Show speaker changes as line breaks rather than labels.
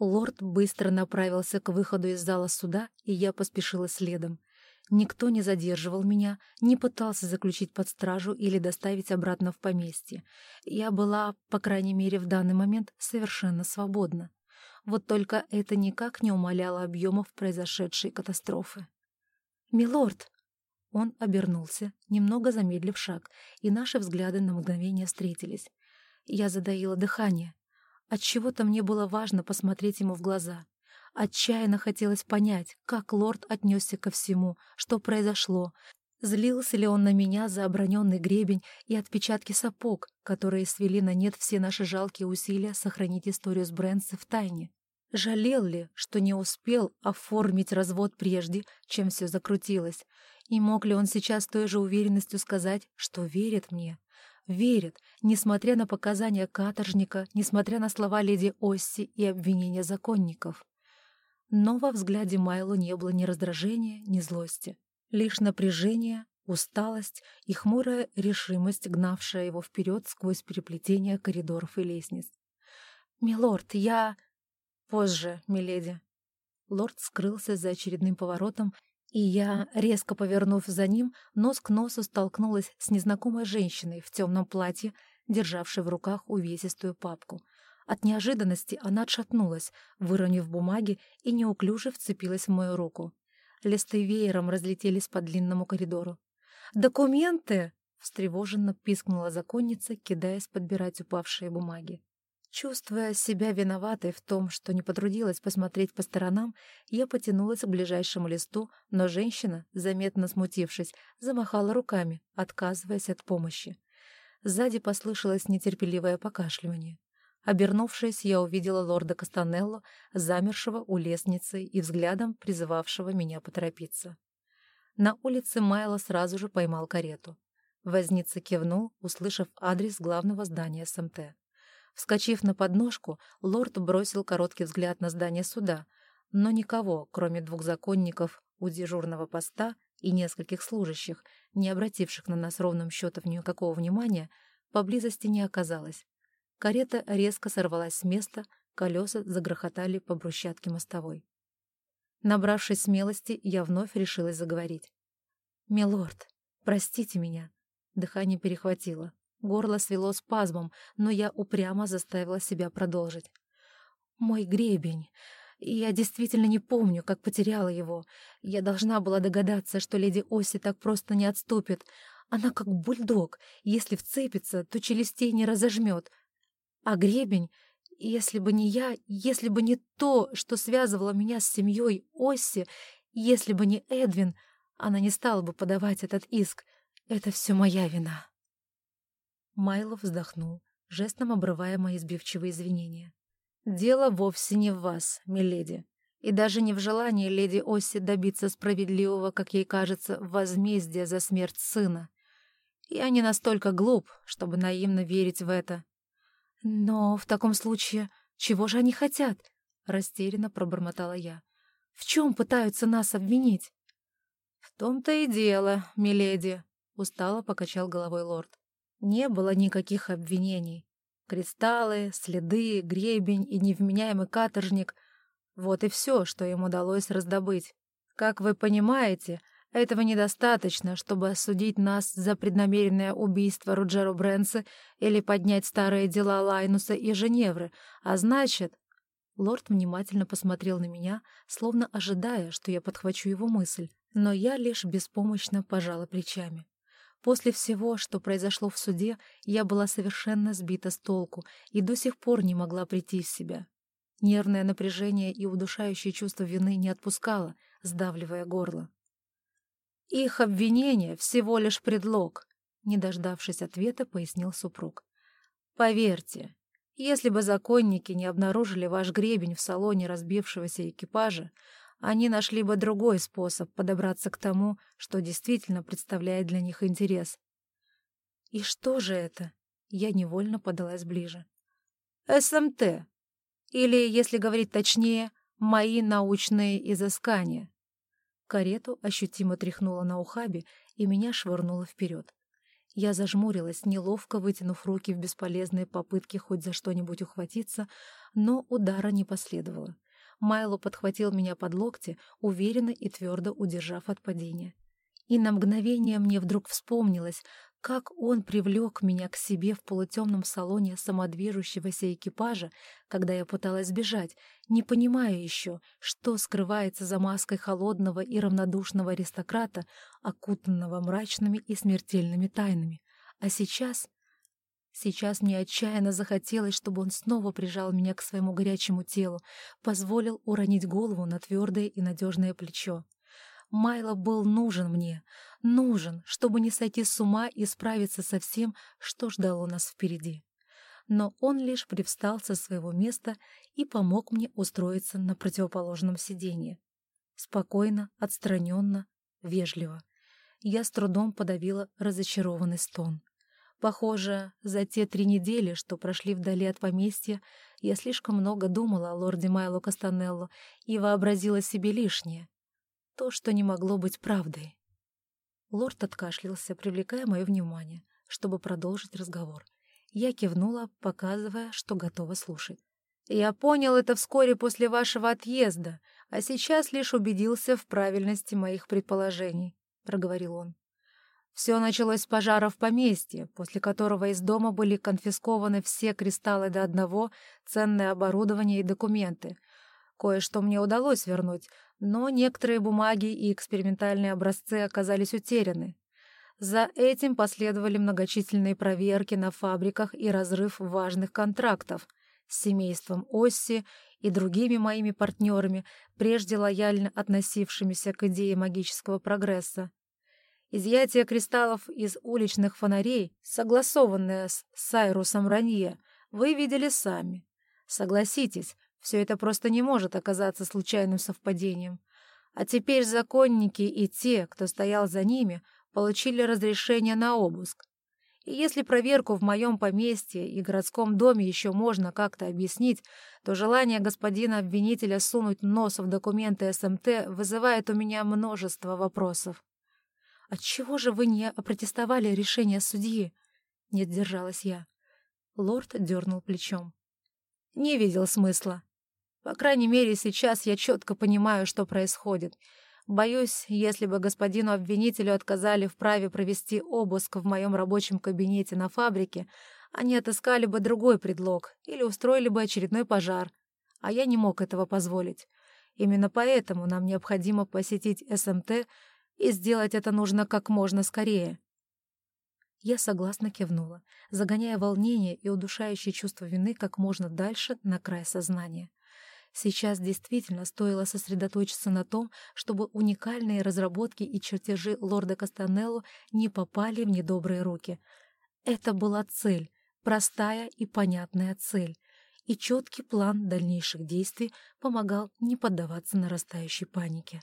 Лорд быстро направился к выходу из зала суда, и я поспешила следом. Никто не задерживал меня, не пытался заключить под стражу или доставить обратно в поместье. Я была, по крайней мере, в данный момент совершенно свободна. Вот только это никак не умаляло объемов произошедшей катастрофы. «Милорд!» Он обернулся, немного замедлив шаг, и наши взгляды на мгновение встретились. Я задаила дыхание. Отчего-то мне было важно посмотреть ему в глаза. Отчаянно хотелось понять, как лорд отнесся ко всему, что произошло. Злился ли он на меня за оброненный гребень и отпечатки сапог, которые свели на нет все наши жалкие усилия сохранить историю с Брэнси в тайне? Жалел ли, что не успел оформить развод прежде, чем все закрутилось? И мог ли он сейчас той же уверенностью сказать, что верит мне? Верит, несмотря на показания каторжника, несмотря на слова леди Осси и обвинения законников. Но во взгляде Майло не было ни раздражения, ни злости. Лишь напряжение, усталость и хмурая решимость, гнавшая его вперед сквозь переплетение коридоров и лестниц. «Милорд, я...» «Позже, миледи». Лорд скрылся за очередным поворотом, и я, резко повернув за ним, нос к носу столкнулась с незнакомой женщиной в темном платье, державшей в руках увесистую папку. От неожиданности она отшатнулась, выронив бумаги и неуклюже вцепилась в мою руку. Листы веером разлетелись по длинному коридору. «Документы!» — встревоженно пискнула законница, кидаясь подбирать упавшие бумаги. Чувствуя себя виноватой в том, что не потрудилась посмотреть по сторонам, я потянулась к ближайшему листу, но женщина, заметно смутившись, замахала руками, отказываясь от помощи. Сзади послышалось нетерпеливое покашливание. Обернувшись, я увидела лорда Кастанелло, замершего у лестницы и взглядом призывавшего меня поторопиться. На улице Майло сразу же поймал карету. Возница кивнул, услышав адрес главного здания СМТ. Вскочив на подножку, лорд бросил короткий взгляд на здание суда, но никого, кроме двух законников у дежурного поста и нескольких служащих, не обративших на нас ровным счетом никакого внимания, поблизости не оказалось. Карета резко сорвалась с места, колеса загрохотали по брусчатке мостовой. Набравшись смелости, я вновь решилась заговорить. «Милорд, простите меня». Дыхание перехватило. Горло свело спазмом, но я упрямо заставила себя продолжить. «Мой гребень. Я действительно не помню, как потеряла его. Я должна была догадаться, что леди Оси так просто не отступит. Она как бульдог. Если вцепится, то челюстей не разожмет. А гребень... Если бы не я, если бы не то, что связывало меня с семьей Оси, если бы не Эдвин, она не стала бы подавать этот иск. Это все моя вина. Майлов вздохнул, жестом обрывая мои сбивчивые извинения. «Дело вовсе не в вас, миледи, и даже не в желании леди Оси добиться справедливого, как ей кажется, возмездия за смерть сына. Я не настолько глуп, чтобы наивно верить в это». «Но в таком случае чего же они хотят?» — растерянно пробормотала я. «В чем пытаются нас обвинить?» «В том-то и дело, миледи», — устало покачал головой лорд. Не было никаких обвинений. Кристаллы, следы, гребень и невменяемый каторжник — вот и все, что им удалось раздобыть. Как вы понимаете, этого недостаточно, чтобы осудить нас за преднамеренное убийство Руджеру Брэнса или поднять старые дела Лайнуса и Женевры, а значит... Лорд внимательно посмотрел на меня, словно ожидая, что я подхвачу его мысль, но я лишь беспомощно пожала плечами. После всего, что произошло в суде, я была совершенно сбита с толку и до сих пор не могла прийти в себя. Нервное напряжение и удушающее чувство вины не отпускало, сдавливая горло. «Их обвинение — всего лишь предлог», — не дождавшись ответа, пояснил супруг. «Поверьте, если бы законники не обнаружили ваш гребень в салоне разбившегося экипажа, они нашли бы другой способ подобраться к тому, что действительно представляет для них интерес. И что же это? Я невольно подалась ближе. СМТ. Или, если говорить точнее, мои научные изыскания. Карету ощутимо тряхнуло на ухабе, и меня швырнуло вперед. Я зажмурилась, неловко вытянув руки в бесполезные попытки хоть за что-нибудь ухватиться, но удара не последовало. Майло подхватил меня под локти, уверенно и твердо удержав от падения. И на мгновение мне вдруг вспомнилось, как он привлек меня к себе в полутемном салоне самодвижущегося экипажа, когда я пыталась сбежать, не понимая еще, что скрывается за маской холодного и равнодушного аристократа, окутанного мрачными и смертельными тайнами. А сейчас... Сейчас мне отчаянно захотелось, чтобы он снова прижал меня к своему горячему телу, позволил уронить голову на твердое и надежное плечо. Майло был нужен мне, нужен, чтобы не сойти с ума и справиться со всем, что ждало нас впереди. Но он лишь привстал со своего места и помог мне устроиться на противоположном сиденье. Спокойно, отстраненно, вежливо. Я с трудом подавила разочарованный стон. Похоже, за те три недели, что прошли вдали от поместья, я слишком много думала о лорде Майло Кастанелло и вообразила себе лишнее то, что не могло быть правдой. Лорд откашлялся, привлекая мое внимание, чтобы продолжить разговор. Я кивнула, показывая, что готова слушать. «Я понял это вскоре после вашего отъезда, а сейчас лишь убедился в правильности моих предположений», — проговорил он. «Все началось с пожара в поместье, после которого из дома были конфискованы все кристаллы до одного, ценное оборудование и документы. Кое-что мне удалось вернуть, но некоторые бумаги и экспериментальные образцы оказались утеряны. За этим последовали многочисленные проверки на фабриках и разрыв важных контрактов с семейством Осси и другими моими партнерами, прежде лояльно относившимися к идее магического прогресса. Изъятие кристаллов из уличных фонарей, согласованное с Сайрусом Ранье, вы видели сами. Согласитесь, все это просто не может оказаться случайным совпадением. А теперь законники и те, кто стоял за ними, получили разрешение на обыск. И если проверку в моем поместье и городском доме еще можно как-то объяснить, то желание господина обвинителя сунуть нос в документы СМТ вызывает у меня множество вопросов. «Отчего же вы не опротестовали решение судьи?» — не сдержалась я. Лорд дернул плечом. «Не видел смысла. По крайней мере, сейчас я четко понимаю, что происходит. Боюсь, если бы господину обвинителю отказали в праве провести обыск в моем рабочем кабинете на фабрике, они отыскали бы другой предлог или устроили бы очередной пожар. А я не мог этого позволить. Именно поэтому нам необходимо посетить СМТ, и сделать это нужно как можно скорее. Я согласно кивнула, загоняя волнение и удушающее чувство вины как можно дальше на край сознания. Сейчас действительно стоило сосредоточиться на том, чтобы уникальные разработки и чертежи лорда Кастанелло не попали в недобрые руки. Это была цель, простая и понятная цель, и четкий план дальнейших действий помогал не поддаваться нарастающей панике.